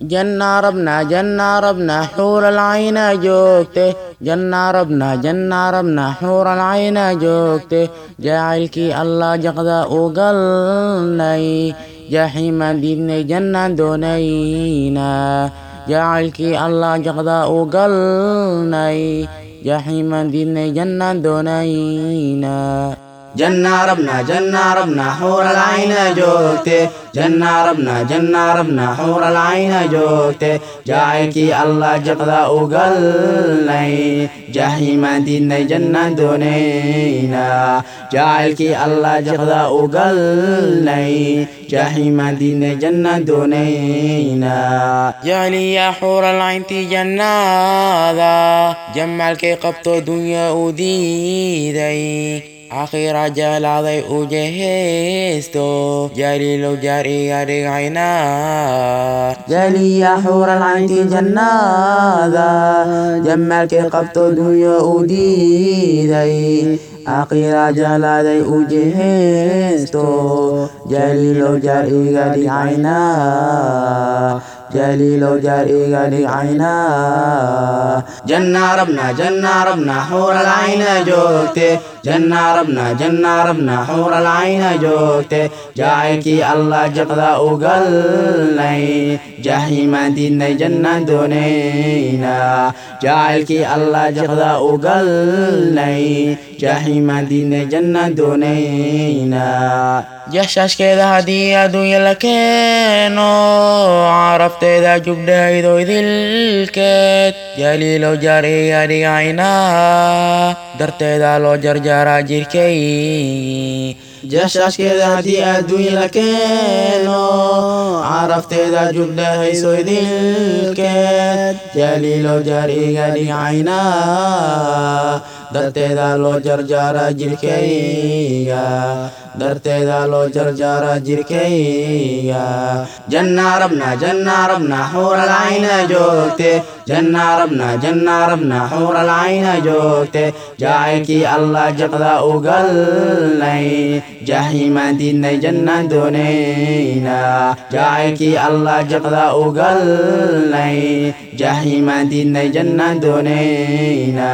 janna rabna janna rabna xuuralcayna joogte janna rabna janna rabna xuuralcayna joogte jacaylkii allah jaqda u galnay jaxiimaan diidnay jannaan doonayna jacaylkii allah jaqda u galnay jaxiimaan diidnay jannaan doonayna rabna janna rabna xuuralcayna joogte janna rabna janna rabna xuuralcayna joogte jacaylkii allah jaqda u galnay jaxiimaan diidnay jannaan doonayna jacaylkii allah jaqda u galnay jaxiimaan diidnay jannaan doonayna jecliya xuuralcayntii jannaada jamaalkay qabto dunya u diiday akhira jeclaaday u jeheysto jaliilow jaar iga dhigayna jaliya xuuralcayntii jannaada jamaalkay qabto dunyo u diiday akhira jeclaaday u jeheysto jaliilow jaar iga jaliilow jaar iga dhigayna janna rabna janna rabna xuuralcayna joogte janna rabna janna rabna xuuralcayna joogte jacaylkii allah jaqda u galnay jaxiimaan diidnay jannaan doonayna jacaylkii allah jaqda u galnay jaxiimaan diidnay jannaan doonayna jashashkeeda haddii adduunya la keeno carabteeda jubdhaydo idilkeed jaliilow jaar iga dhigayna darteeda loo jarjaraa jirkay jashashkeeda haddii adduunya la keeno carafteeda jubdhahayso idilkeed jaliilow jaar iga dhigayna darteeda loo jarjaara jirkayga darteeda loo jarjaara jirkayga janna rabna janna rabna xuuralcayna joogte janna rabna janna rabna xuuralcayna joogte jacaylkii allah jaqda u galnay jaxiimaan diidnay jannaan doonayna jacaylkii allah jaqda u galnay jaxiimaan diidnay jannaan doonayna